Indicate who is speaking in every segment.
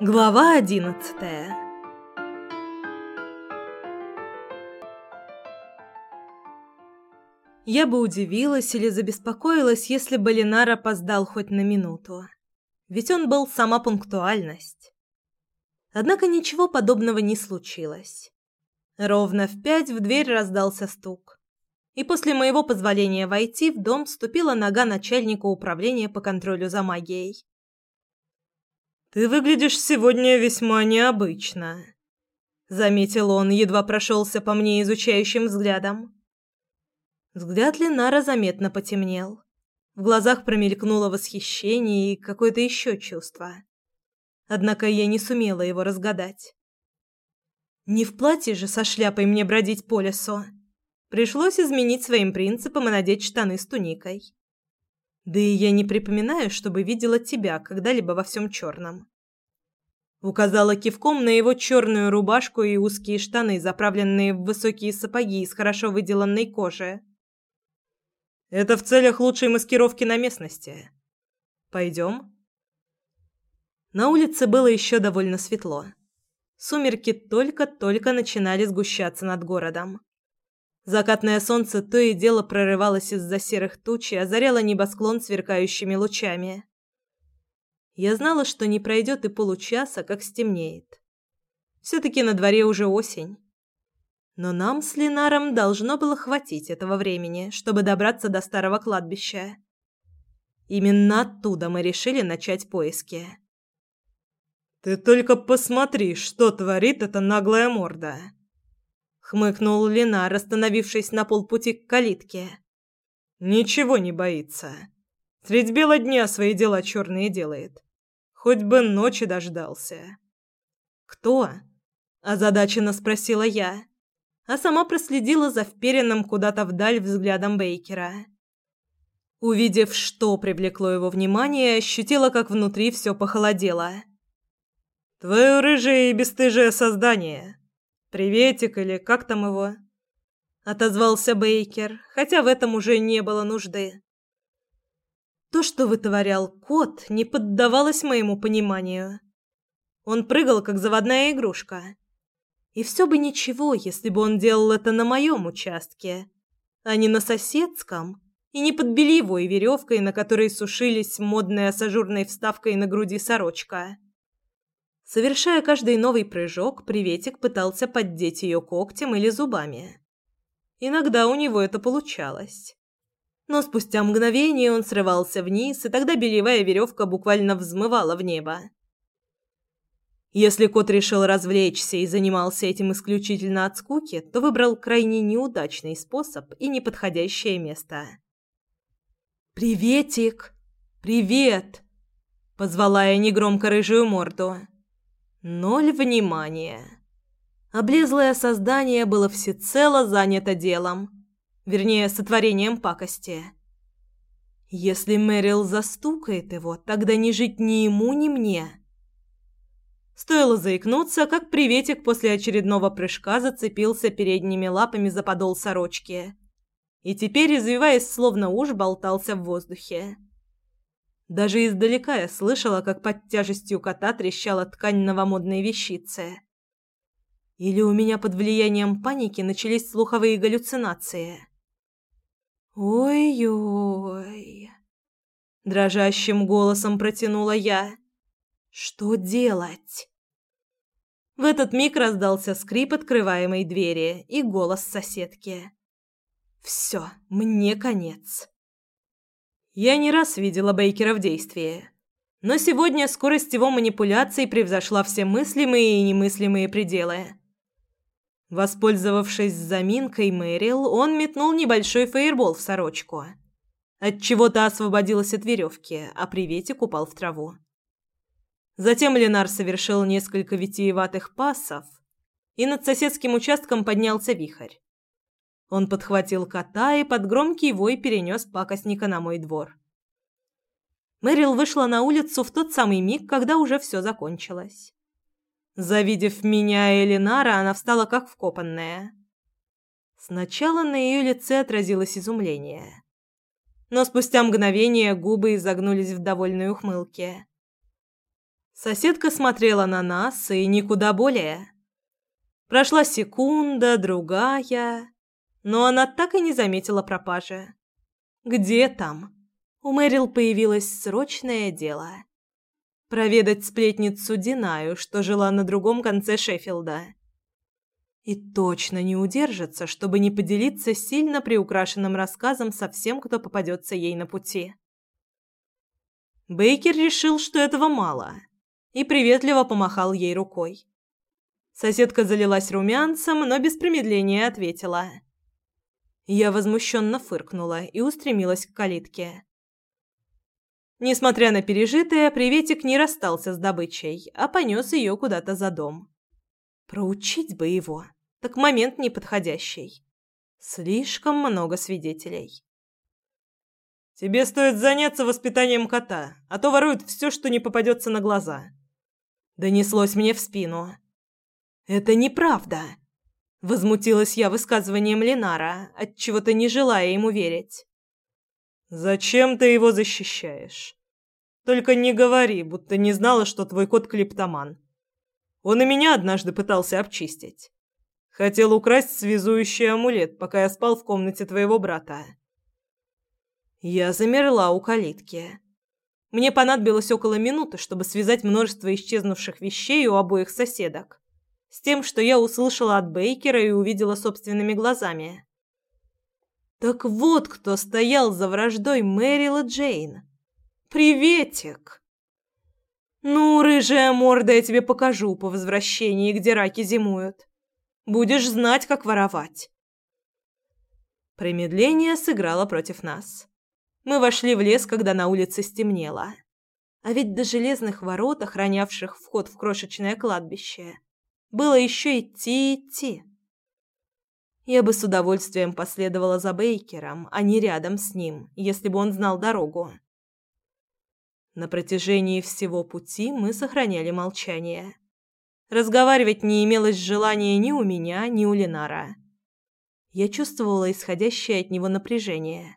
Speaker 1: Глава одиннадцатая Я бы удивилась или забеспокоилась, если бы Ленар опоздал хоть на минуту. Ведь он был сама пунктуальность. Однако ничего подобного не случилось. Ровно в пять в дверь раздался стук. И после моего позволения войти в дом ступила нога начальника управления по контролю за магией.
Speaker 2: «Ты выглядишь сегодня весьма необычно», — заметил он, едва прошелся по мне изучающим взглядом.
Speaker 1: Взгляд Ленара заметно потемнел. В глазах промелькнуло восхищение и какое-то еще чувство. Однако я не сумела его разгадать. Не в платье же со шляпой мне бродить по лесу. Пришлось изменить своим принципам и надеть штаны с туникой. Да и я не припоминаю, чтобы видела тебя когда-либо во всем черном. Указала кивком на его черную рубашку и узкие штаны, заправленные в высокие сапоги из хорошо выделанной кожи.
Speaker 2: Это в целях лучшей маскировки на местности. Пойдем?»
Speaker 1: На улице было еще довольно светло. Сумерки только-только начинали сгущаться над городом. Закатное солнце то и дело прорывалось из-за серых туч и озаряло небосклон сверкающими лучами. Я знала, что не пройдет и получаса, как стемнеет. Все-таки на дворе уже осень. Но нам с Ленаром должно было хватить этого времени, чтобы добраться до старого кладбища. Именно оттуда мы решили начать поиски.
Speaker 2: «Ты только посмотри, что творит эта наглая морда!» Хмыкнул Ленар, остановившись на полпути к калитке. «Ничего не боится. Средь бела дня свои дела черные делает. Хоть бы ночи дождался».
Speaker 1: «Кто?» – озадаченно спросила я а сама проследила за вперенным куда-то вдаль взглядом Бейкера. Увидев, что привлекло его внимание, ощутила, как внутри все похолодело.
Speaker 2: «Твое рыжее и бесстыжее создание. Приветик или как там его?»
Speaker 1: Отозвался Бейкер, хотя в этом уже не было нужды. То, что вытворял кот, не поддавалось моему пониманию. Он прыгал, как заводная игрушка и все бы ничего, если бы он делал это на моем участке, а не на соседском, и не под бельевой веревкой, на которой сушились модная с ажурной вставкой на груди сорочка. Совершая каждый новый прыжок, приветик пытался поддеть ее когтем или зубами. Иногда у него это получалось. Но спустя мгновение он срывался вниз, и тогда бельевая веревка буквально взмывала в небо. Если кот решил развлечься и занимался этим исключительно от скуки, то выбрал крайне неудачный способ и неподходящее место. «Приветик! Привет!» – позвала я негромко рыжую морду. Ноль внимания. Облезлое создание было всецело занято делом, вернее, сотворением пакости. Если Мэрил застукает его, тогда не жить ни ему, ни мне. Стоило заикнуться, как приветик после очередного прыжка зацепился передними лапами за подол сорочки. И теперь, извиваясь словно уж, болтался в воздухе. Даже издалека я слышала, как под тяжестью кота трещала ткань новомодной вещицы. Или у меня под влиянием паники начались слуховые галлюцинации. «Ой-ой!» Дрожащим голосом протянула я. Что делать? В этот миг раздался скрип открываемой двери и голос соседки. Все, мне конец. Я не раз видела Бейкера в действии, но сегодня скорость его манипуляций превзошла все мыслимые и немыслимые пределы. Воспользовавшись заминкой Мэрил, он метнул небольшой фейербол в сорочку. От чего-то освободилась от веревки, а приветик упал в траву. Затем Ленар совершил несколько витиеватых пассов, и над соседским участком поднялся вихрь. Он подхватил кота и под громкий вой перенес пакостника на мой двор. Мэрил вышла на улицу в тот самый миг, когда уже все закончилось. Завидев меня и Ленара, она встала как вкопанная. Сначала на ее лице отразилось изумление. Но спустя мгновение губы изогнулись в довольной ухмылке. Соседка смотрела на нас и никуда более. Прошла секунда, другая, но она так и не заметила пропажи. Где там? У Мэрил появилось срочное дело. Проведать сплетницу Динаю, что жила на другом конце Шеффилда. И точно не удержится, чтобы не поделиться сильно приукрашенным рассказом со всем, кто попадется ей на пути. Бейкер решил, что этого мало – и приветливо помахал ей рукой. Соседка залилась румянцем, но без промедления ответила. Я возмущенно фыркнула и устремилась к калитке. Несмотря на пережитое, приветик не расстался с добычей, а понес ее куда-то за дом. Проучить бы его, так момент неподходящий. Слишком много свидетелей.
Speaker 2: «Тебе стоит заняться воспитанием кота, а то воруют все, что не попадется на глаза»,
Speaker 1: донеслось мне в спину. Это неправда, возмутилась я высказыванием Ленара, от чего-то не желая ему верить.
Speaker 2: Зачем ты его защищаешь? Только не говори, будто не знала, что твой кот клептоман. Он и меня однажды пытался обчистить. Хотел украсть связующий амулет, пока я спал в комнате твоего брата.
Speaker 1: Я замерла у калитки. Мне понадобилось около минуты, чтобы связать множество исчезнувших вещей у обоих соседок с тем, что я услышала от Бейкера и увидела собственными глазами. Так вот, кто стоял за враждой Мэрила Джейн. Приветик. Ну, рыжая морда, я тебе покажу по возвращении, где раки зимуют. Будешь знать, как воровать. Промедление сыграло против нас. Мы вошли в лес, когда на улице стемнело. А ведь до железных ворот, охранявших вход в крошечное кладбище, было еще идти идти. Я бы с удовольствием последовала за Бейкером, а не рядом с ним, если бы он знал дорогу. На протяжении всего пути мы сохраняли молчание. Разговаривать не имелось желания ни у меня, ни у Ленара. Я чувствовала исходящее от него напряжение.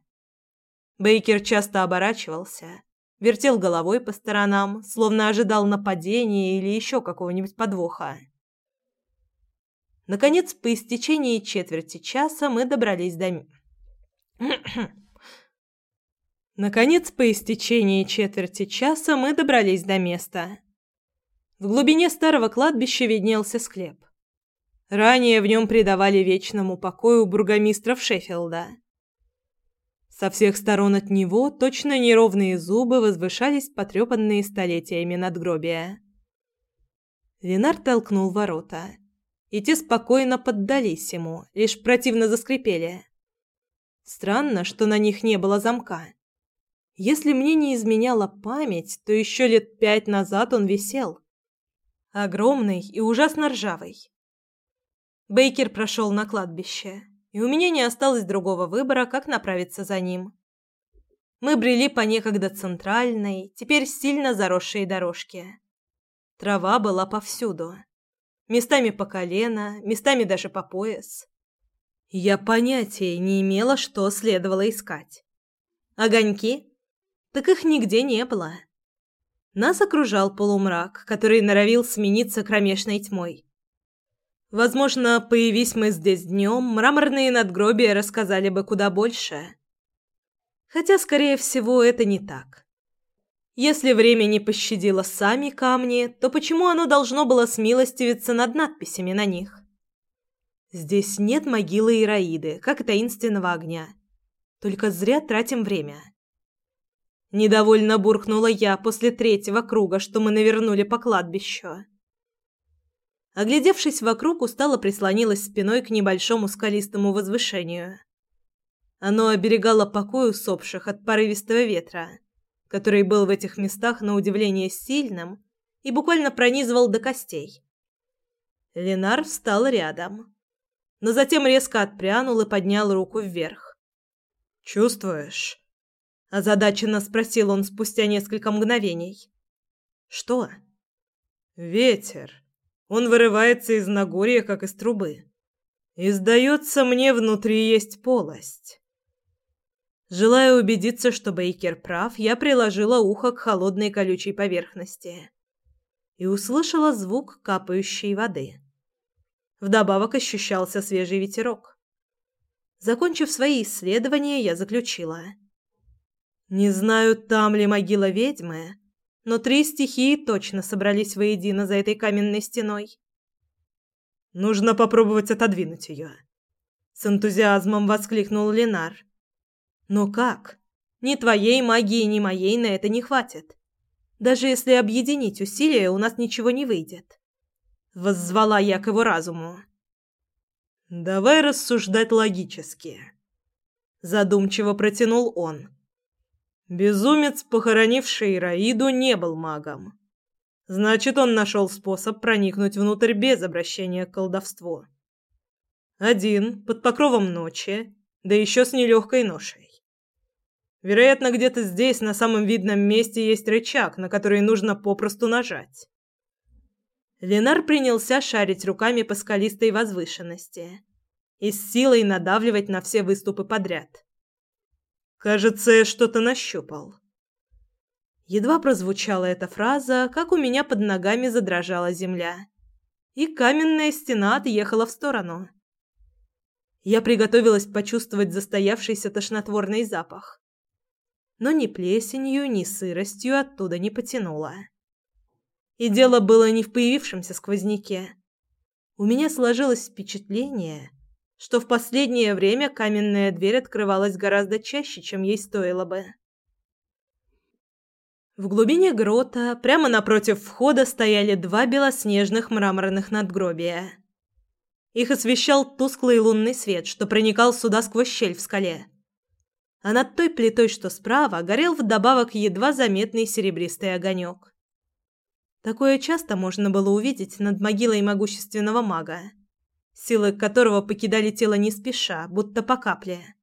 Speaker 1: Бейкер часто оборачивался, вертел головой по сторонам, словно ожидал нападения или еще какого-нибудь подвоха. Наконец, по истечении четверти часа мы добрались до... Наконец, по истечении четверти часа мы добрались до места. В глубине старого кладбища виднелся склеп. Ранее в нем предавали вечному покою бургомистров Шеффилда. Со всех сторон от него точно неровные зубы возвышались потрепанные столетиями надгробия. Ленар толкнул ворота, и те спокойно поддались ему, лишь противно заскрипели. Странно, что на них не было замка. Если мне не изменяла память, то еще лет пять назад он висел. Огромный и ужасно ржавый. Бейкер прошел на кладбище и у меня не осталось другого выбора, как направиться за ним. Мы брели по некогда центральной, теперь сильно заросшей дорожке. Трава была повсюду. Местами по колено, местами даже по пояс. Я понятия не имела, что следовало искать. Огоньки? Так их нигде не было. Нас окружал полумрак, который норовил смениться кромешной тьмой. Возможно, появись мы здесь днем, мраморные надгробия рассказали бы куда больше. Хотя, скорее всего, это не так. Если время не пощадило сами камни, то почему оно должно было смилостивиться над надписями на них? Здесь нет могилы Ираиды, как и таинственного огня. Только зря тратим время. Недовольно буркнула я после третьего круга, что мы навернули по кладбищу. Оглядевшись вокруг, устало прислонилась спиной к небольшому скалистому возвышению. Оно оберегало покой усопших от порывистого ветра, который был в этих местах на удивление сильным и буквально пронизывал до костей. Ленар встал рядом, но затем резко отпрянул и поднял руку вверх.
Speaker 2: «Чувствуешь?»
Speaker 1: – озадаченно спросил он спустя несколько мгновений. «Что?»
Speaker 2: «Ветер», он вырывается из Нагорья, как из трубы. И, сдается мне, внутри есть полость.
Speaker 1: Желая убедиться, что Бейкер прав, я приложила ухо к холодной колючей поверхности. и услышала звук капающей воды. Вдобавок ощущался свежий ветерок. Закончив свои исследования, я заключила. Не знаю, там ли могила ведьмы, но три стихии точно собрались воедино за этой каменной стеной. Нужно попробовать отодвинуть ее. С энтузиазмом воскликнул Ленар. Но как? Ни твоей магии, ни моей на это не хватит. Даже если объединить усилия, у нас ничего не выйдет. Воззвала я к его разуму. Давай рассуждать логически. Задумчиво протянул он. Безумец, похоронивший Раиду, не был магом. Значит, он нашел способ проникнуть внутрь без обращения к колдовству. Один, под покровом ночи, да еще с нелегкой ношей. Вероятно, где-то здесь, на самом видном месте, есть рычаг, на который нужно попросту нажать. Ленар принялся шарить руками по скалистой возвышенности и с силой надавливать на все выступы подряд. Кажется, я что-то нащупал. Едва прозвучала эта фраза, как у меня под ногами задрожала земля, и каменная стена отъехала в сторону. Я приготовилась почувствовать застоявшийся тошнотворный запах. Но ни плесенью, ни сыростью оттуда не потянуло. И дело было не в появившемся сквозняке. У меня сложилось впечатление, что в последнее время каменная дверь открывалась гораздо чаще, чем ей стоило бы. В глубине грота, прямо напротив входа, стояли два белоснежных мраморных надгробия. Их освещал тусклый лунный свет, что проникал сюда сквозь щель в скале. А над той плитой, что справа, горел вдобавок едва заметный серебристый огонек. Такое часто можно было увидеть над могилой могущественного мага силы которого покидали тело не спеша, будто по капле.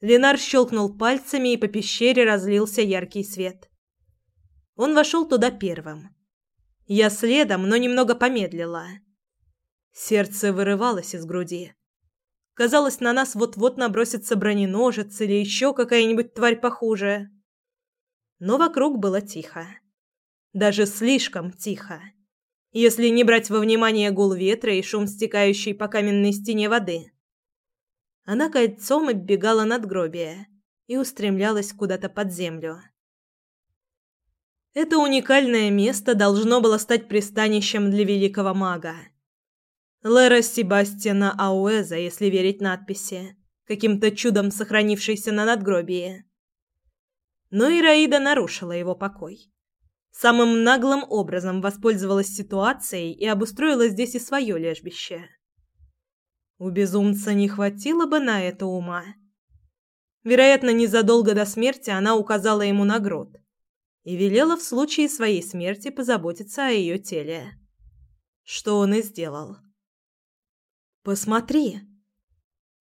Speaker 1: Ленар щелкнул пальцами, и по пещере разлился яркий свет. Он вошел туда первым. Я следом, но немного помедлила. Сердце вырывалось из груди. Казалось, на нас вот-вот набросится броненожец или еще какая-нибудь тварь похуже. Но вокруг было тихо. Даже слишком тихо если не брать во внимание гул ветра и шум стекающей по каменной стене воды. Она кольцом оббегала надгробие и устремлялась куда-то под землю. Это уникальное место должно было стать пристанищем для великого мага. Лера Себастьяна Ауэза, если верить надписи, каким-то чудом сохранившейся на надгробии. Но Ираида нарушила его покой самым наглым образом воспользовалась ситуацией и обустроила здесь и свое лежбище. У безумца не хватило бы на это ума. Вероятно, незадолго до смерти она указала ему на грот и велела в случае своей смерти позаботиться о ее теле. Что он и сделал. «Посмотри!»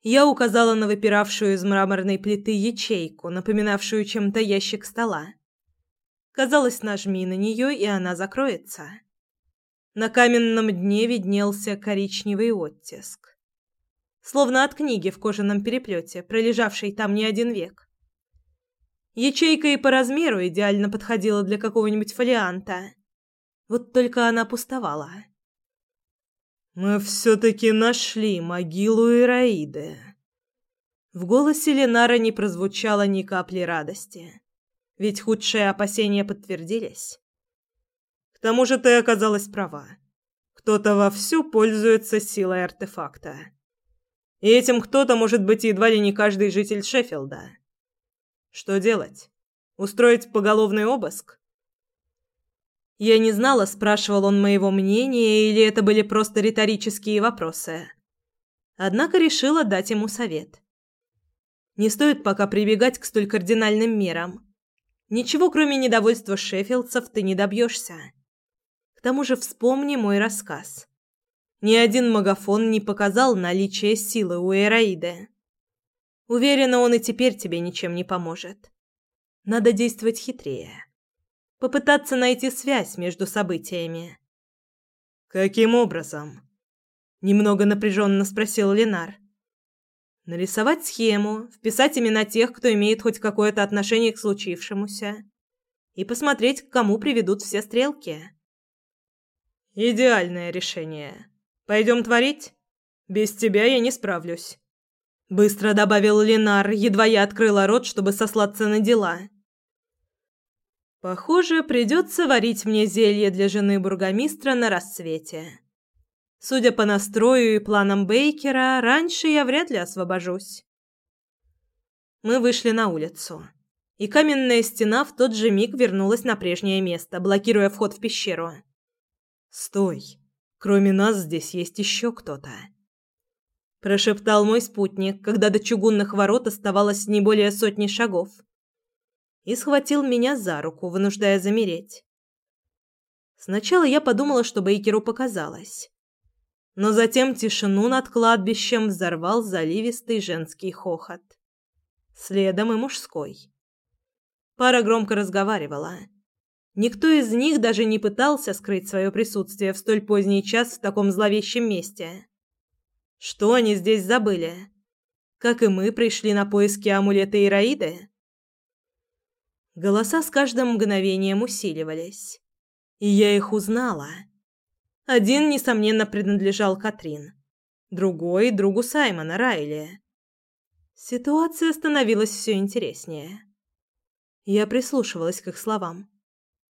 Speaker 1: Я указала на выпиравшую из мраморной плиты ячейку, напоминавшую чем-то ящик стола. Казалось, нажми на нее, и она закроется. На каменном дне виднелся коричневый оттиск. Словно от книги в кожаном переплете, пролежавшей там не один век. Ячейка и по размеру идеально подходила для какого-нибудь фолианта. Вот только она пустовала. «Мы все-таки нашли могилу Ираиды». В голосе Ленара не прозвучало ни капли радости. Ведь худшие опасения подтвердились. К тому же ты оказалась права. Кто-то вовсю пользуется силой артефакта. И этим кто-то может быть едва ли не каждый житель Шеффилда. Что делать? Устроить поголовный обыск? Я не знала, спрашивал он моего мнения или это были просто риторические вопросы. Однако решила дать ему совет. Не стоит пока прибегать к столь кардинальным мерам. Ничего, кроме недовольства шеффилдцев, ты не добьешься. К тому же вспомни мой рассказ. Ни один магафон не показал наличие силы у Эраиды. Уверена, он и теперь тебе ничем не поможет. Надо действовать хитрее. Попытаться найти связь между событиями. Каким образом? Немного напряженно спросил Ленар. Нарисовать схему, вписать имена тех, кто имеет хоть какое-то отношение к случившемуся, и посмотреть, к кому приведут все стрелки.
Speaker 2: Идеальное решение. Пойдем творить? Без тебя я не справлюсь. Быстро добавил Ленар, едва я открыла рот, чтобы сослаться на дела. Похоже, придется варить мне зелье для жены бургомистра на рассвете. Судя по настрою и планам Бейкера, раньше я вряд ли освобожусь. Мы вышли на улицу, и каменная стена в тот же миг вернулась на прежнее место, блокируя вход в пещеру. «Стой! Кроме нас здесь есть еще кто-то!» Прошептал мой спутник, когда до чугунных ворот оставалось не более сотни шагов. И схватил меня за руку, вынуждая замереть. Сначала я подумала, что Бейкеру показалось. Но затем тишину над кладбищем взорвал заливистый женский хохот. Следом и мужской. Пара громко разговаривала. Никто из них даже не пытался скрыть свое присутствие в столь поздний час в таком зловещем месте. Что они здесь забыли? Как и мы пришли на поиски амулета Ираиды? Голоса с каждым мгновением усиливались. И я их узнала. Один, несомненно, принадлежал Катрин. Другой — другу Саймона, Райли. Ситуация становилась все интереснее. Я прислушивалась к их словам.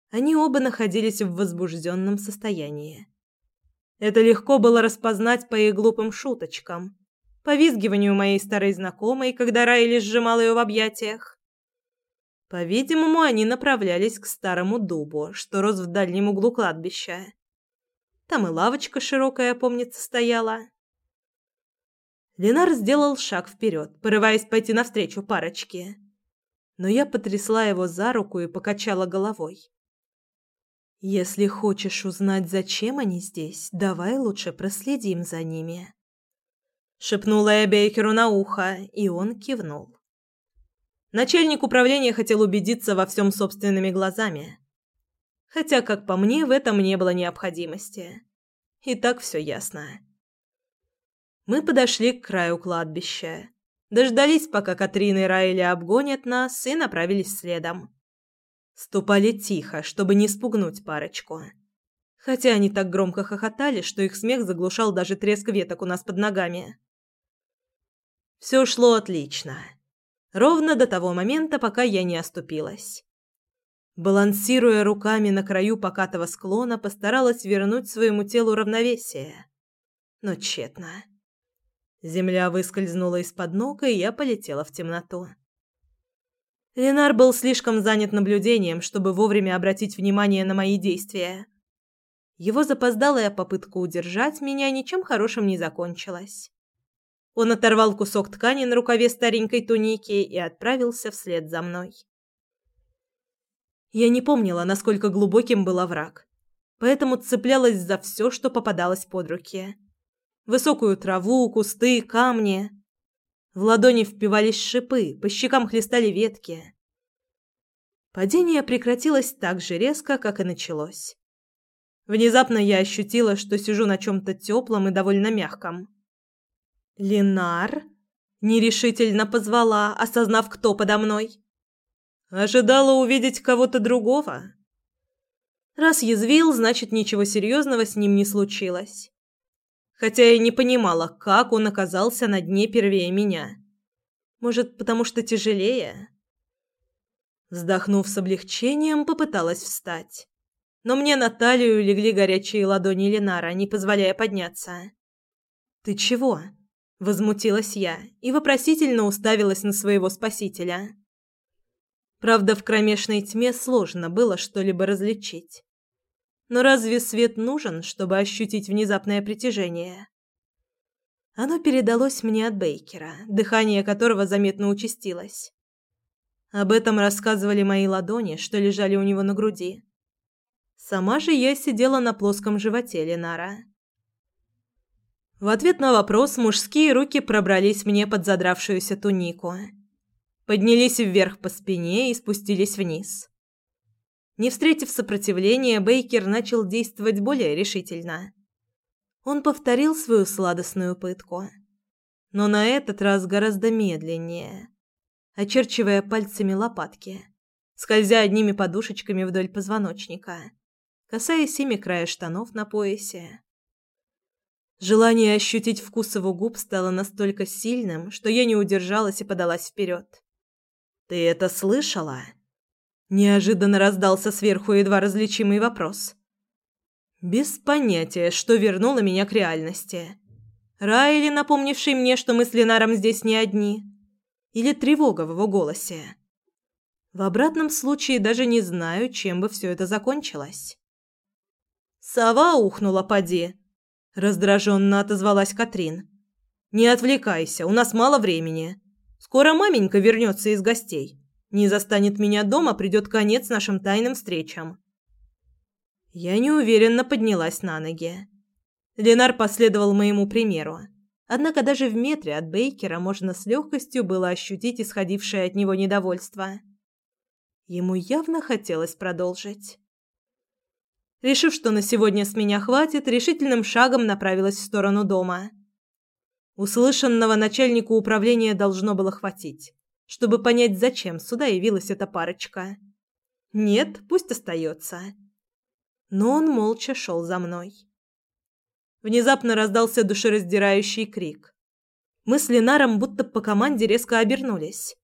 Speaker 2: Они оба находились в возбужденном состоянии. Это легко было распознать по их глупым шуточкам, по визгиванию моей старой знакомой, когда Райли сжимал ее в объятиях. По-видимому, они направлялись к старому дубу, что рос в дальнем углу кладбища. Там и лавочка широкая, помнится, стояла. Ленар сделал шаг вперед, порываясь пойти навстречу парочке. Но я потрясла его за руку и покачала головой. Если хочешь узнать, зачем они здесь, давай лучше проследим за ними. Шепнула я Бейкеру на ухо, и он кивнул. Начальник управления хотел убедиться во всем собственными глазами. Хотя, как по мне, в этом не было необходимости. И так все ясно. Мы подошли к краю кладбища. Дождались, пока Катрин и Райли обгонят нас, и направились следом. Ступали тихо, чтобы не спугнуть парочку. Хотя они так громко хохотали, что их смех заглушал даже треск веток у нас под ногами. Все шло отлично. Ровно до того момента, пока я не оступилась. Балансируя руками на краю покатого склона, постаралась вернуть своему телу равновесие. Но тщетно. Земля выскользнула из-под ног, и я полетела в темноту. Ленар был слишком занят наблюдением, чтобы вовремя обратить внимание на мои действия. Его запоздалая попытка удержать меня ничем хорошим не закончилась. Он оторвал кусок ткани на рукаве старенькой туники и отправился вслед за мной. Я не помнила, насколько глубоким был овраг, поэтому цеплялась за все, что попадалось под руки. Высокую траву, кусты, камни. В ладони впивались шипы, по щекам хлестали ветки. Падение прекратилось так же резко, как и началось. Внезапно я ощутила, что сижу на чем-то теплом и довольно мягком. «Ленар?» – нерешительно позвала, осознав, кто подо мной. Ожидала увидеть кого-то другого. Раз язвил, значит, ничего серьезного с ним не случилось хотя и не понимала, как он оказался на дне первее меня. Может, потому что тяжелее? Вздохнув с облегчением, попыталась встать. Но мне на талию легли горячие ладони Ленара, не позволяя подняться. «Ты чего?» – возмутилась я и вопросительно уставилась на своего спасителя. Правда, в кромешной тьме сложно было что-либо различить. Но разве свет нужен, чтобы ощутить внезапное притяжение? Оно передалось мне от Бейкера, дыхание которого заметно участилось. Об этом рассказывали мои ладони, что лежали у него на груди. Сама же я сидела на плоском животе Ленара. В ответ на вопрос мужские руки пробрались мне под задравшуюся тунику. Поднялись вверх по спине и спустились вниз. Не встретив сопротивления, Бейкер начал действовать более решительно. Он повторил свою сладостную пытку, но на этот раз гораздо медленнее, очерчивая пальцами лопатки, скользя одними подушечками вдоль позвоночника,
Speaker 1: касаясь ими края штанов на поясе. Желание ощутить вкус его губ стало настолько сильным, что я не удержалась и подалась вперед. «Ты это слышала?» Неожиданно раздался сверху едва различимый вопрос. Без понятия, что вернуло меня к реальности. Райли, напомнивший мне, что мы с Ленаром здесь не одни. Или тревога в его голосе. В обратном случае даже не знаю, чем бы все это закончилось. «Сова ухнула, поди!» Раздраженно отозвалась Катрин. «Не отвлекайся, у нас мало времени. Скоро маменька вернется из гостей. Не застанет меня дома, придет конец нашим тайным встречам». Я неуверенно поднялась на ноги. Ленар последовал моему примеру. Однако даже в метре от Бейкера можно с легкостью было ощутить исходившее от него недовольство. Ему явно хотелось продолжить. Решив, что на сегодня с меня хватит, решительным шагом направилась в сторону дома. Услышанного начальнику управления должно было хватить, чтобы понять, зачем сюда явилась эта парочка. Нет, пусть остается. Но он молча шел за мной. Внезапно раздался душераздирающий крик. Мы с Ленаром будто по команде резко обернулись.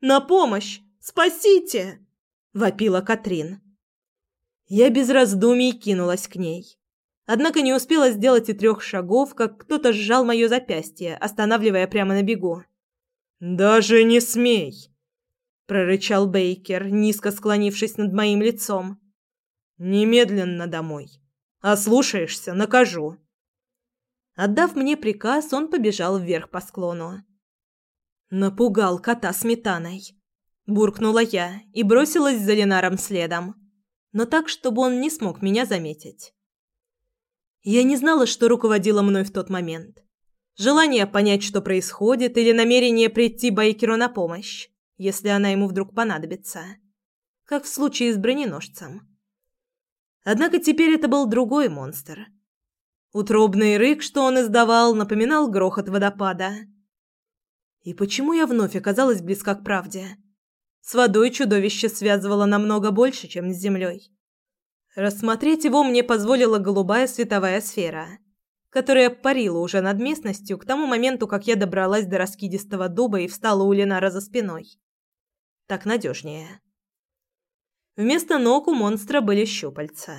Speaker 1: «На помощь! Спасите!» – вопила Катрин. Я без раздумий кинулась к ней. Однако не успела сделать и трех шагов, как кто-то сжал мое запястье, останавливая прямо на бегу. «Даже не смей!» – прорычал Бейкер, низко склонившись над моим лицом. «Немедленно домой. Ослушаешься – накажу». Отдав мне приказ, он побежал вверх по склону. Напугал кота сметаной. Буркнула я и бросилась за Ленаром следом но так, чтобы он не смог меня заметить. Я не знала, что руководило мной в тот момент. Желание понять, что происходит, или намерение прийти байкеру на помощь, если она ему вдруг понадобится. Как в случае с броненосцем. Однако теперь это был другой монстр. Утробный рык, что он издавал, напоминал грохот водопада. И почему я вновь оказалась близка к правде? С водой чудовище связывало намного больше, чем с землей. Рассмотреть его мне позволила голубая световая сфера, которая парила уже над местностью к тому моменту, как я добралась до раскидистого дуба и встала у Ленара за спиной. Так надежнее. Вместо ног у монстра были щупальца.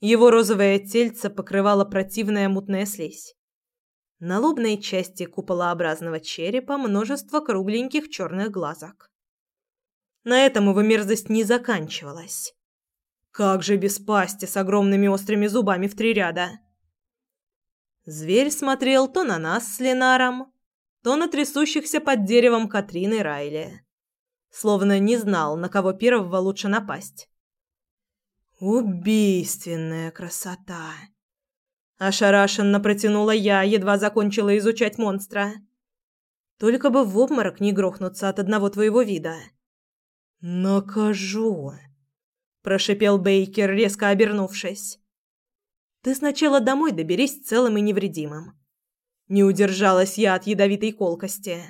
Speaker 1: Его розовое тельце покрывало противная мутная слизь. На лобной части куполообразного черепа множество кругленьких черных глазок. На этом его мерзость не заканчивалась. Как же без пасти с огромными острыми зубами в три ряда. Зверь смотрел то на нас с Ленаром, то на трясущихся под деревом Катрин и Райли. Словно не знал, на кого первого лучше напасть. «Убийственная красота!» Ошарашенно протянула я, едва закончила изучать монстра. «Только бы в обморок не грохнуться от одного твоего вида». «Накажу!» – прошипел Бейкер, резко обернувшись. «Ты сначала домой доберись целым и невредимым». Не удержалась я от ядовитой колкости.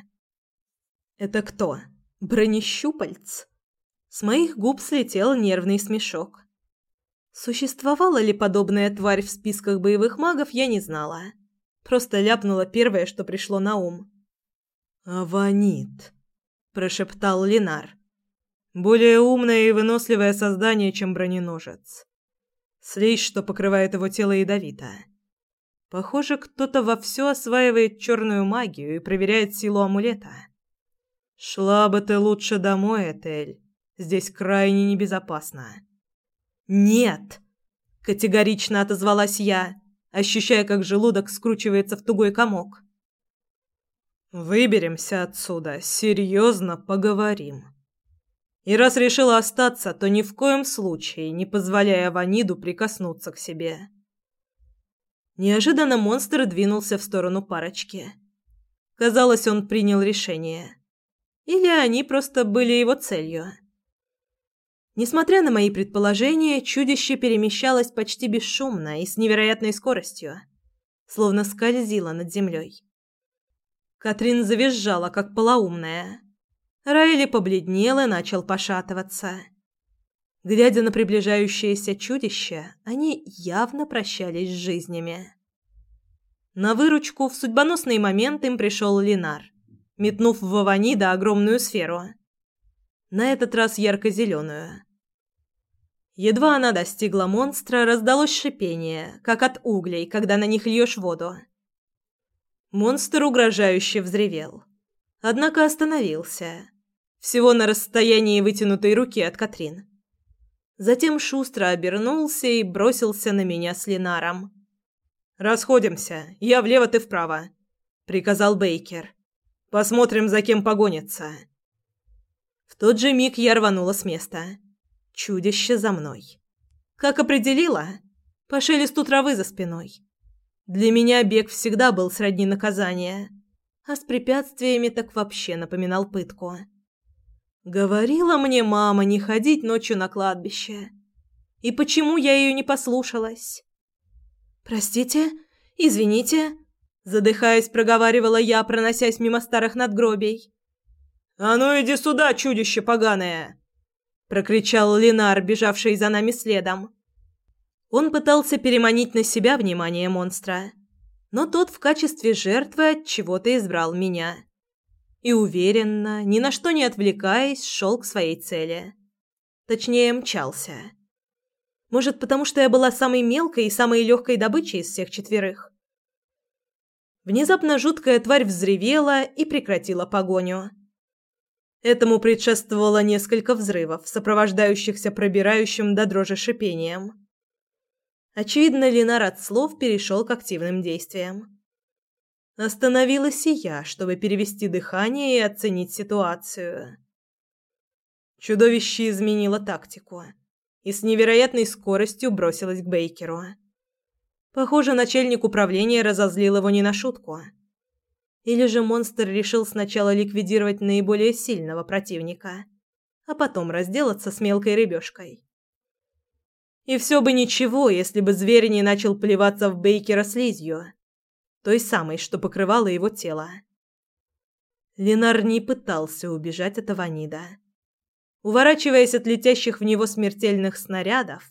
Speaker 1: «Это кто? Бронещупальц?» С моих губ слетел нервный смешок. Существовала ли подобная тварь в списках боевых магов, я не знала. Просто ляпнула первое, что пришло на ум. «Аванит», – прошептал Ленар. Более умное и выносливое создание, чем броненожец. Слизь, что покрывает его тело, ядовита. Похоже, кто-то вовсю осваивает черную магию и проверяет силу амулета. Шла бы ты лучше домой, Этель. Здесь крайне небезопасно. Нет, категорично отозвалась я, ощущая, как желудок скручивается в тугой комок. Выберемся отсюда, серьезно поговорим. И раз решила остаться, то ни в коем случае не позволяя Ваниду прикоснуться к себе. Неожиданно монстр двинулся в сторону парочки. Казалось, он принял решение. Или они просто были его целью. Несмотря на мои предположения, чудище перемещалось почти бесшумно и с невероятной скоростью, словно скользило над землей. Катрин завизжала, как полоумная. Райли побледнел и начал пошатываться. Глядя на приближающееся чудище, они явно прощались с жизнями. На выручку в судьбоносный момент им пришел Линар, метнув в Аванида огромную сферу. На этот раз ярко-зеленую. Едва она достигла монстра, раздалось шипение, как от углей, когда на них льешь воду. Монстр угрожающе взревел. Однако остановился. Всего на расстоянии вытянутой руки от Катрин. Затем шустро обернулся и бросился на меня с Линаром. «Расходимся. Я влево, ты вправо», — приказал Бейкер. «Посмотрим, за кем погонится». В тот же миг я рванула с места. Чудище за мной. Как определила? По шелесту травы за спиной. Для меня бег всегда был сродни наказания, а с препятствиями так вообще напоминал пытку. Говорила мне мама не ходить ночью на кладбище. И почему я ее не послушалась? Простите, извините, задыхаясь, проговаривала я, проносясь мимо старых надгробий. А ну иди сюда, чудище поганое, прокричал Ленар, бежавший за нами следом. Он пытался переманить на себя внимание монстра, но тот в качестве жертвы от чего-то избрал меня и уверенно, ни на что не отвлекаясь, шел к своей цели. Точнее, мчался. Может, потому что я была самой мелкой и самой легкой добычей из всех четверых. Внезапно жуткая тварь взревела и прекратила погоню. Этому предшествовало несколько взрывов, сопровождающихся пробирающим до дрожи шипением. Очевидно, Ленар от слов перешел к активным действиям. Остановилась и я, чтобы перевести дыхание и оценить ситуацию. Чудовище изменило тактику и с невероятной скоростью бросилось к Бейкеру. Похоже, начальник управления разозлил его не на шутку. Или же монстр решил сначала ликвидировать наиболее сильного противника, а потом разделаться с мелкой рыбешкой. И все бы ничего, если бы зверь не начал плеваться в Бейкера слизью той самой, что покрывала его тело. Ленар не пытался убежать от Аванида. Уворачиваясь от летящих в него смертельных снарядов,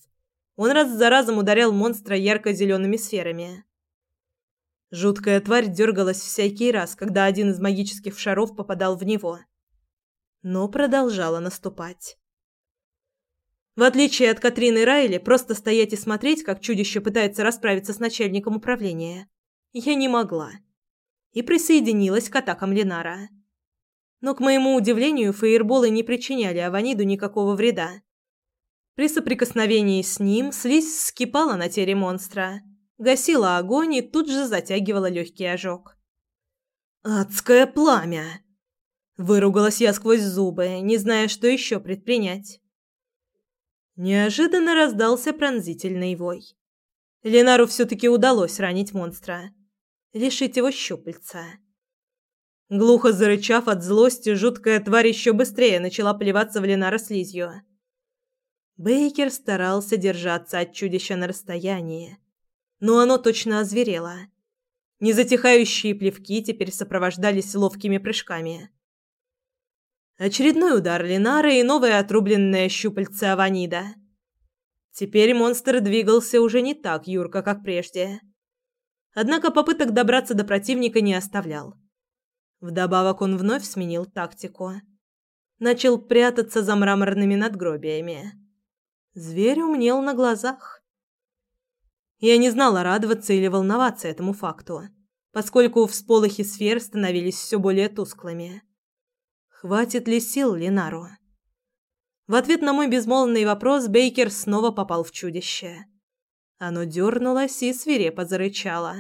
Speaker 1: он раз за разом ударял монстра ярко-зелеными сферами. Жуткая тварь дергалась всякий раз, когда один из магических шаров попадал в него. Но продолжала наступать. В отличие от Катрины Райли, просто стоять и смотреть, как чудище пытается расправиться с начальником управления, я не могла. И присоединилась к атакам Ленара. Но, к моему удивлению, фейерболы не причиняли Аваниду никакого вреда. При соприкосновении с ним слизь скипала на теле монстра, гасила огонь и тут же затягивала легкий ожог. «Адское пламя!» Выругалась я сквозь зубы, не зная, что еще предпринять. Неожиданно раздался пронзительный вой. Ленару все-таки удалось ранить монстра лишить его щупальца. Глухо зарычав от злости, жуткая тварь еще быстрее начала плеваться в Ленара слизью. Бейкер старался держаться от чудища на расстоянии, но оно точно озверело. Незатихающие плевки теперь сопровождались ловкими прыжками. Очередной удар Ленара и новое отрубленное щупальце Аванида. Теперь монстр двигался уже не так юрко, как прежде. Однако попыток добраться до противника не оставлял. Вдобавок он вновь сменил тактику. Начал прятаться за мраморными надгробиями. Зверь умнел на глазах. Я не знала, радоваться или волноваться этому факту, поскольку всполохи сфер становились все более тусклыми. Хватит ли сил Ленару? В ответ на мой безмолвный вопрос Бейкер снова попал в чудище. Оно дернулось и свирепо зарычало.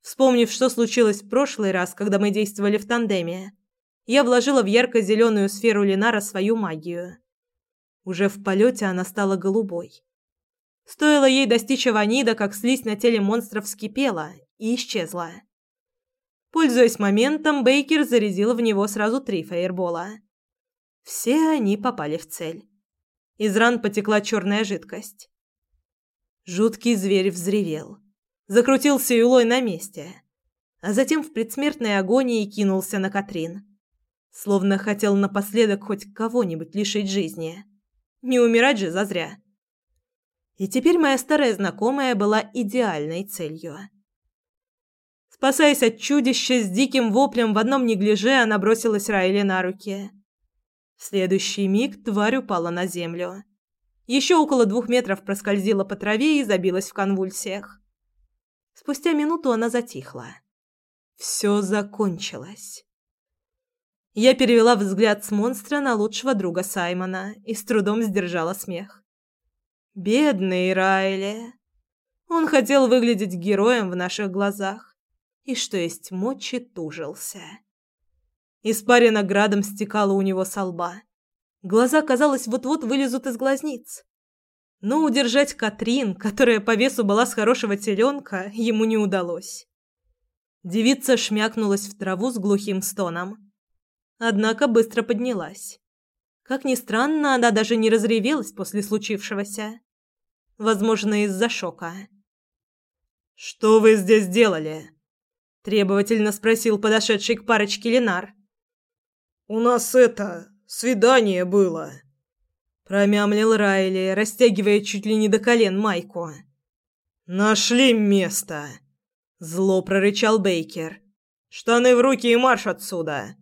Speaker 1: Вспомнив, что случилось в прошлый раз, когда мы действовали в тандеме, я вложила в ярко-зеленую сферу Линара свою магию. Уже в полете она стала голубой. Стоило ей достичь Аванида, как слизь на теле монстра вскипела и исчезла. Пользуясь моментом, Бейкер зарядил в него сразу три фаербола. Все они попали в цель. Из ран потекла черная жидкость. Жуткий зверь взревел. Закрутился юлой на месте. А затем в предсмертной агонии кинулся на Катрин. Словно хотел напоследок хоть кого-нибудь лишить жизни. Не умирать же зазря. И теперь моя старая знакомая была идеальной целью. Спасаясь от чудища, с диким воплем в одном неглиже она бросилась Райли на руки. В следующий миг тварь упала на землю. Еще около двух метров проскользила по траве и забилась в конвульсиях. Спустя минуту она затихла. Все закончилось. Я перевела взгляд с монстра на лучшего друга Саймона и с трудом сдержала смех. Бедный Райли. Он хотел выглядеть героем в наших глазах и, что есть мочи, тужился. Испарина градом стекала у него со лба. Глаза, казалось, вот-вот вылезут из глазниц. Но удержать Катрин, которая по весу была с хорошего теленка, ему не удалось. Девица шмякнулась в траву с глухим стоном. Однако быстро поднялась. Как ни странно, она даже не разревелась после случившегося. Возможно, из-за шока.
Speaker 2: «Что вы здесь делали?»
Speaker 1: – требовательно спросил подошедший к парочке Ленар.
Speaker 2: «У нас это... свидание было!»
Speaker 1: Промямлил Райли, растягивая чуть ли не до колен майку.
Speaker 2: «Нашли место!» Зло прорычал Бейкер. «Штаны в руки и марш отсюда!»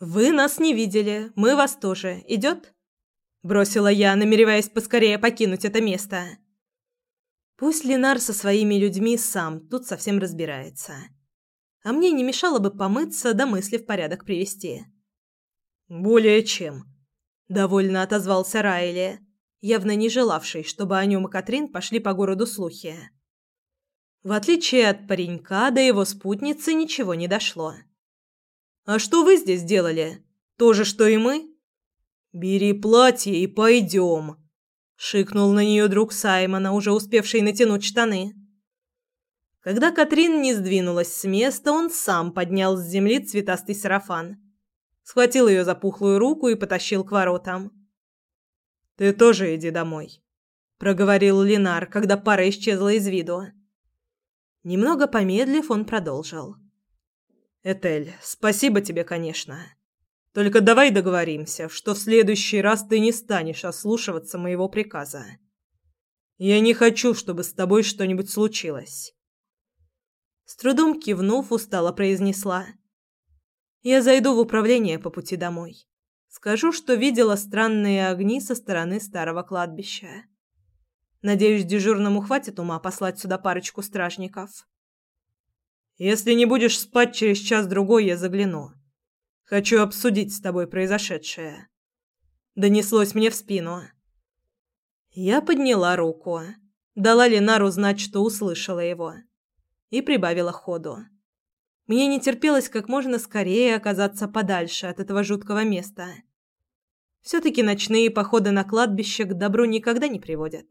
Speaker 1: «Вы нас не видели, мы вас тоже. Идет?» Бросила я, намереваясь поскорее покинуть это место. Пусть Ленар со своими людьми сам тут совсем разбирается. А мне не мешало бы помыться, да мысли в порядок привести.
Speaker 2: «Более чем», —
Speaker 1: довольно отозвался Райли, явно не желавший, чтобы о нем и Катрин пошли по городу слухи. В отличие от паренька, до его спутницы ничего не дошло. «А что вы здесь делали? То же, что и мы?»
Speaker 2: «Бери платье и пойдем», — шикнул на нее друг Саймона, уже успевший натянуть штаны.
Speaker 1: Когда Катрин не сдвинулась с места, он сам поднял с земли цветастый сарафан схватил ее за пухлую руку и потащил к воротам.
Speaker 2: «Ты тоже иди домой», — проговорил Линар, когда пара исчезла из виду.
Speaker 1: Немного помедлив, он продолжил.
Speaker 2: «Этель, спасибо тебе, конечно. Только давай договоримся, что в следующий раз ты не станешь ослушиваться моего приказа. Я не хочу, чтобы с тобой что-нибудь случилось».
Speaker 1: С трудом кивнув, устало произнесла. Я зайду в управление по пути домой. Скажу, что видела странные огни со стороны старого кладбища. Надеюсь, дежурному хватит ума послать сюда парочку стражников.
Speaker 2: Если не будешь спать через час-другой, я загляну. Хочу обсудить с тобой произошедшее. Донеслось мне в спину.
Speaker 1: Я подняла руку, дала Ленару знать, что услышала его, и прибавила ходу. Мне не терпелось как можно скорее оказаться подальше от этого жуткого места. Все-таки ночные походы на кладбище к добру никогда не приводят.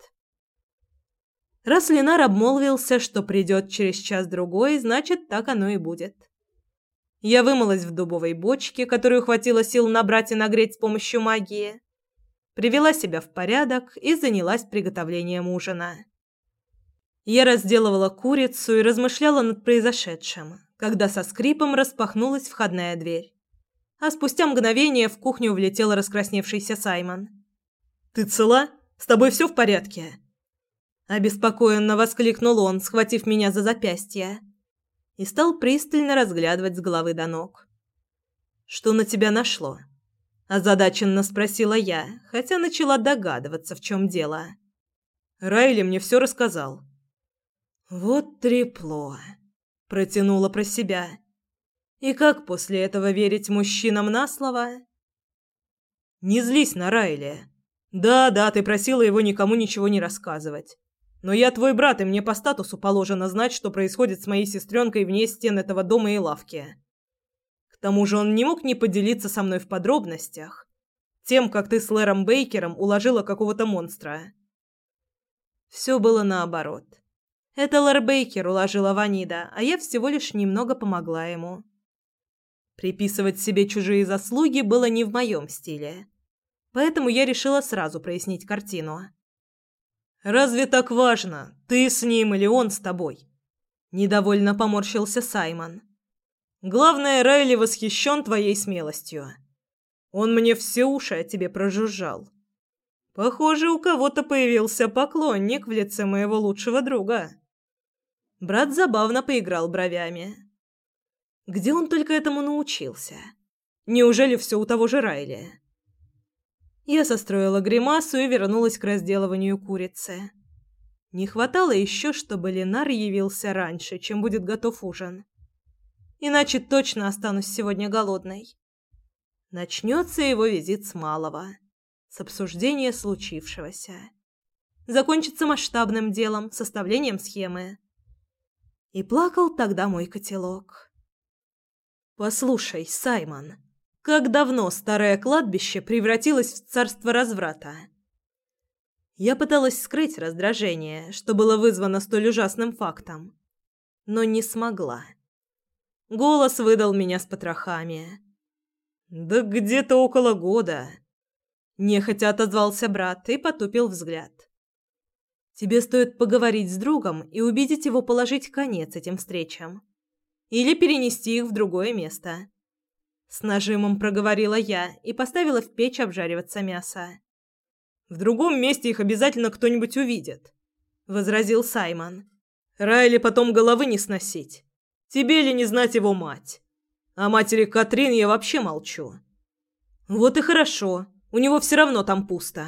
Speaker 1: Раз Ленар обмолвился, что придет через час-другой, значит, так оно и будет. Я вымылась в дубовой бочке, которую хватило сил набрать и нагреть с помощью магии, привела себя в порядок и занялась приготовлением ужина. Я разделывала курицу и размышляла над произошедшим, когда со скрипом распахнулась входная дверь. А спустя мгновение в кухню влетел раскрасневшийся Саймон.
Speaker 2: «Ты цела? С тобой все в порядке?»
Speaker 1: Обеспокоенно воскликнул он, схватив меня за запястье, и стал пристально разглядывать с головы до ног. «Что на тебя нашло?» Озадаченно спросила я, хотя начала догадываться, в чем дело.
Speaker 2: Райли мне все рассказал.
Speaker 1: «Вот трепло!» Протянула про себя. И как после этого верить мужчинам на слово?
Speaker 2: Не злись на Райли. Да, да, ты просила его никому ничего не рассказывать. Но я твой брат, и мне по статусу положено знать, что происходит с моей сестренкой вне стен этого дома и лавки. К тому же он не мог не поделиться со мной в подробностях. Тем, как ты с Лэром Бейкером уложила какого-то монстра.
Speaker 1: Все было наоборот. Это Лэр Бейкер уложила Ванида, а я всего лишь немного помогла ему. Приписывать себе чужие заслуги было не в моем стиле. Поэтому я решила сразу прояснить картину.
Speaker 2: «Разве так важно, ты с ним или он с тобой?»
Speaker 1: Недовольно поморщился Саймон.
Speaker 2: «Главное, Райли восхищен твоей смелостью. Он мне все уши о тебе прожужжал.
Speaker 1: Похоже, у кого-то появился поклонник в лице моего лучшего друга. Брат забавно поиграл бровями. Где он только этому научился? Неужели все у того же Райли? Я состроила гримасу и вернулась к разделыванию курицы. Не хватало еще, чтобы Ленар явился раньше, чем будет готов ужин. Иначе точно останусь сегодня голодной. Начнется его визит с малого с обсуждения случившегося. Закончится масштабным делом, составлением схемы. И плакал тогда мой котелок. «Послушай, Саймон, как давно старое кладбище превратилось в царство разврата?» Я пыталась скрыть раздражение, что было вызвано столь ужасным фактом, но не смогла. Голос выдал меня с потрохами. «Да где-то около года», Нехотя отозвался брат и потупил взгляд. Тебе стоит поговорить с другом и убедить его положить конец этим встречам. Или перенести их в другое место. С нажимом проговорила я и поставила в печь обжариваться мясо. В другом месте их обязательно кто-нибудь увидит, возразил Саймон. Райли потом головы не сносить. Тебе ли не знать его мать? О матери Катрин я вообще молчу. Вот и хорошо, у него все равно там пусто.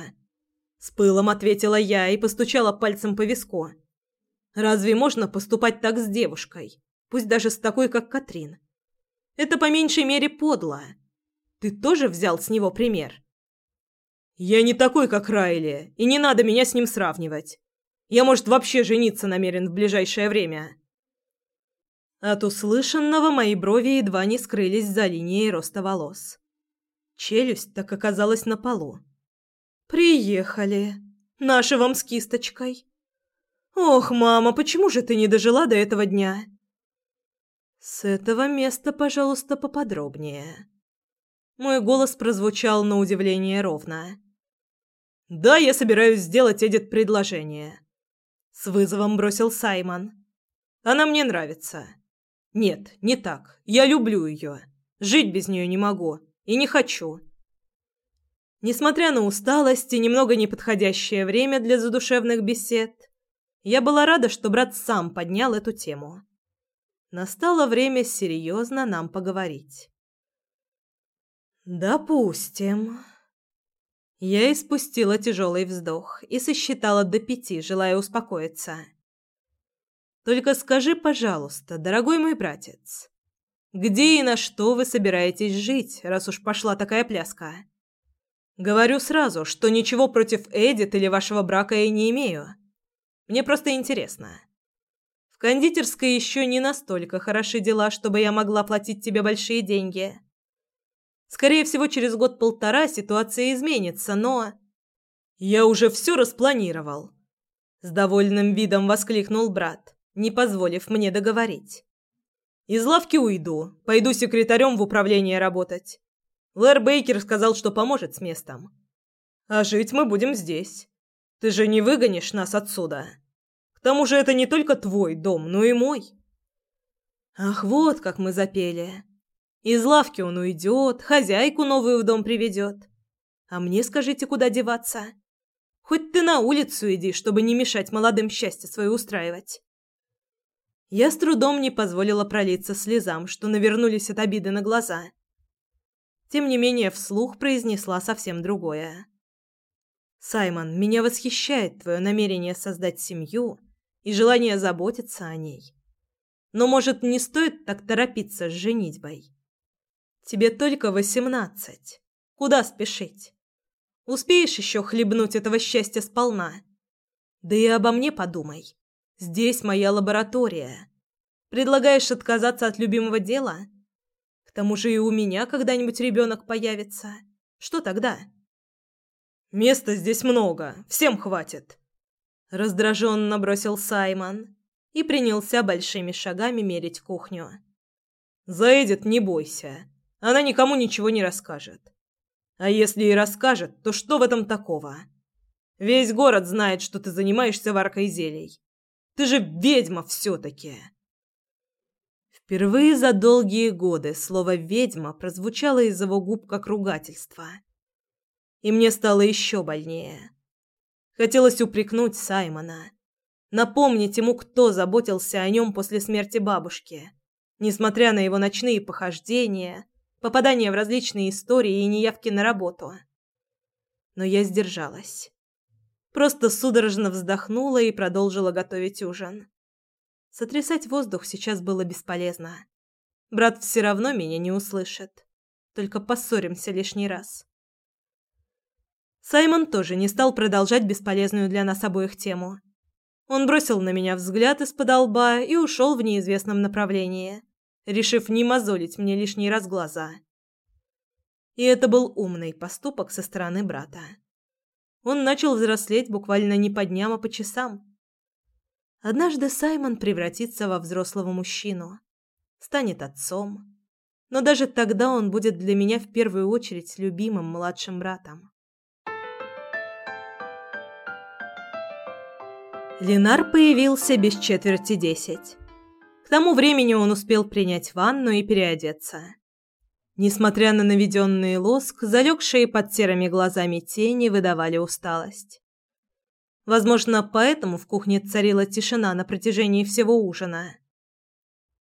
Speaker 1: С пылом ответила я и постучала пальцем по виску. Разве можно поступать так с девушкой, пусть даже с такой, как Катрин? Это по меньшей мере подло. Ты тоже взял с него пример? Я не такой, как Райли, и не надо меня с ним сравнивать. Я, может, вообще жениться намерен в ближайшее время. От услышанного мои брови едва не скрылись за линией роста волос. Челюсть так оказалась на полу. «Приехали. Наши вам с кисточкой. Ох, мама, почему же ты не дожила до этого дня?» «С этого места, пожалуйста, поподробнее». Мой голос прозвучал на удивление ровно. «Да, я собираюсь сделать Эдит предложение», — с вызовом бросил Саймон. «Она мне нравится». «Нет, не так. Я люблю ее. Жить без нее не могу. И не хочу. Несмотря на усталость и немного неподходящее время для задушевных бесед, я была рада, что брат сам поднял эту тему. Настало время серьезно нам поговорить. «Допустим». Я испустила тяжелый вздох и сосчитала до пяти, желая успокоиться. «Только скажи, пожалуйста, дорогой мой братец, где и на что вы собираетесь жить, раз уж пошла такая пляска? Говорю сразу, что ничего против Эдит или вашего брака я не имею. Мне просто интересно. В кондитерской еще не настолько хороши дела, чтобы я могла платить тебе большие деньги. Скорее всего, через год-полтора ситуация изменится, но... Я уже все распланировал. С довольным видом воскликнул брат, не позволив мне договорить. Из лавки уйду, пойду секретарем в управление работать. Лэр Бейкер сказал, что поможет с местом. А жить мы будем здесь. Ты же не выгонишь нас отсюда. К тому же это не только твой дом, но и мой. Ах, вот как мы запели. Из лавки он уйдет, хозяйку новую в дом приведет. А мне скажите, куда деваться? Хоть ты на улицу иди, чтобы не мешать молодым счастье свое устраивать. Я с трудом не позволила пролиться слезам, что навернулись от обиды на глаза. Тем не менее, вслух произнесла совсем другое. «Саймон, меня восхищает твое намерение создать семью и желание заботиться о ней. Но, может, не стоит так торопиться с женитьбой? Тебе только восемнадцать. Куда спешить? Успеешь еще хлебнуть этого счастья сполна? Да и обо мне подумай. Здесь моя лаборатория. Предлагаешь отказаться от любимого дела? Тому же и у меня когда-нибудь ребенок появится. Что тогда? Места здесь много, всем хватит. Раздраженно бросил Саймон и принялся большими шагами мерить кухню. За Эдит не бойся. Она никому ничего не расскажет. А если и расскажет, то что в этом такого? Весь город знает, что ты занимаешься варкой зелий. Ты же ведьма все-таки!» Впервые за долгие годы слово «ведьма» прозвучало из его губ как ругательство. И мне стало еще больнее. Хотелось упрекнуть Саймона, напомнить ему, кто заботился о нем после смерти бабушки, несмотря на его ночные похождения, попадания в различные истории и неявки на работу. Но я сдержалась. Просто судорожно вздохнула и продолжила готовить ужин. Сотрясать воздух сейчас было бесполезно. Брат все равно меня не услышит. Только поссоримся лишний раз. Саймон тоже не стал продолжать бесполезную для нас обоих тему. Он бросил на меня взгляд из-под лба и ушел в неизвестном направлении, решив не мозолить мне лишний раз глаза. И это был умный поступок со стороны брата. Он начал взрослеть буквально не по дням, а по часам. Однажды Саймон превратится во взрослого мужчину, станет отцом. Но даже тогда он будет для меня в первую очередь любимым младшим братом. Ленар появился без четверти десять. К тому времени он успел принять ванну и переодеться. Несмотря на наведенный лоск, залегшие под серыми глазами тени выдавали усталость. Возможно, поэтому в кухне царила тишина на протяжении всего ужина.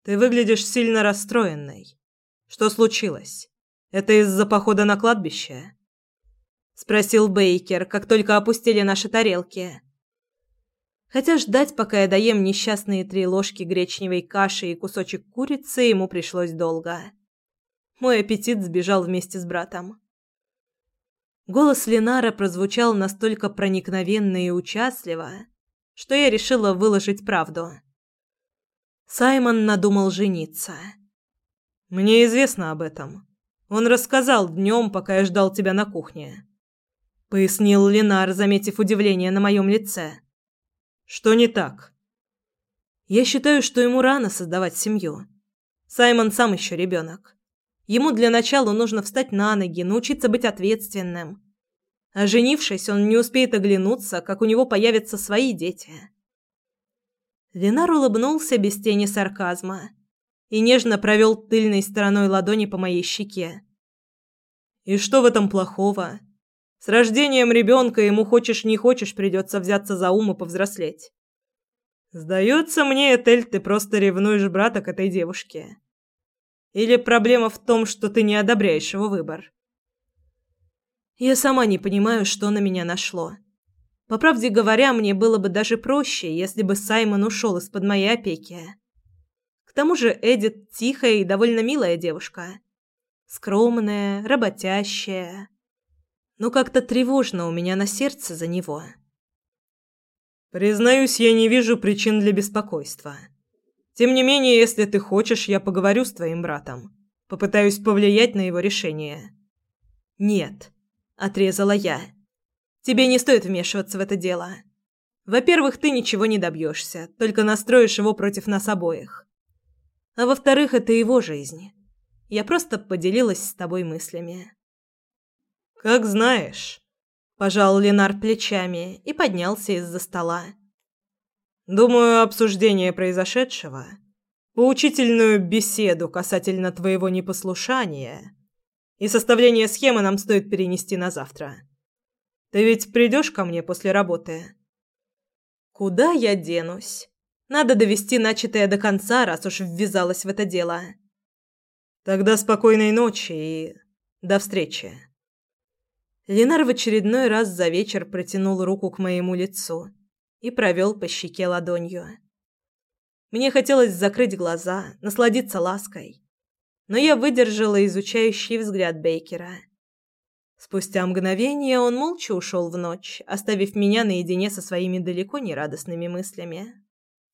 Speaker 1: «Ты выглядишь сильно расстроенной. Что случилось? Это из-за похода на кладбище?» — спросил Бейкер, как только опустили наши тарелки. Хотя ждать, пока я доем несчастные три ложки гречневой каши и кусочек курицы, ему пришлось долго. Мой аппетит сбежал вместе с братом. Голос Ленара прозвучал настолько проникновенно и участливо, что я решила выложить правду. Саймон надумал жениться. Мне известно об этом. Он рассказал днем, пока я ждал тебя на кухне. Пояснил Ленар, заметив удивление на моем лице. Что не так? Я считаю, что ему рано создавать семью. Саймон сам еще ребенок. Ему для начала нужно встать на ноги, научиться быть ответственным. А женившись, он не успеет оглянуться, как у него появятся свои дети. Ленар улыбнулся без тени сарказма и нежно провел тыльной стороной ладони по моей щеке. «И что в этом плохого? С рождением ребенка ему хочешь не хочешь придется взяться за ум и повзрослеть. Сдается мне, Этель, ты просто ревнуешь брата к этой девушке. Или проблема в том, что ты не одобряешь его выбор? Я сама не понимаю, что на меня нашло. По правде говоря, мне было бы даже проще, если бы Саймон ушел из-под моей опеки. К тому же Эдит тихая и довольно милая девушка. Скромная, работящая но как-то тревожно у меня на сердце за него. Признаюсь, я не вижу причин для беспокойства. Тем не менее, если ты хочешь, я поговорю с твоим братом. Попытаюсь повлиять на его решение. Нет, отрезала я. Тебе не стоит вмешиваться в это дело. Во-первых, ты ничего не добьешься, только настроишь его против нас обоих. А во-вторых, это его жизнь. Я просто поделилась с тобой мыслями. «Как знаешь», – пожал Ленар плечами и поднялся из-за стола. «Думаю, обсуждение произошедшего, поучительную беседу касательно твоего непослушания и составление схемы нам стоит перенести на завтра. Ты ведь придешь ко мне после работы?» «Куда я денусь? Надо довести начатое до конца, раз уж ввязалась в это дело». «Тогда спокойной ночи и до встречи». Ленар в очередной раз за вечер протянул руку к моему лицу и провел по щеке ладонью. Мне хотелось закрыть глаза, насладиться лаской, но я выдержала изучающий взгляд Бейкера. Спустя мгновение он молча ушел в ночь, оставив меня наедине со своими далеко не радостными мыслями.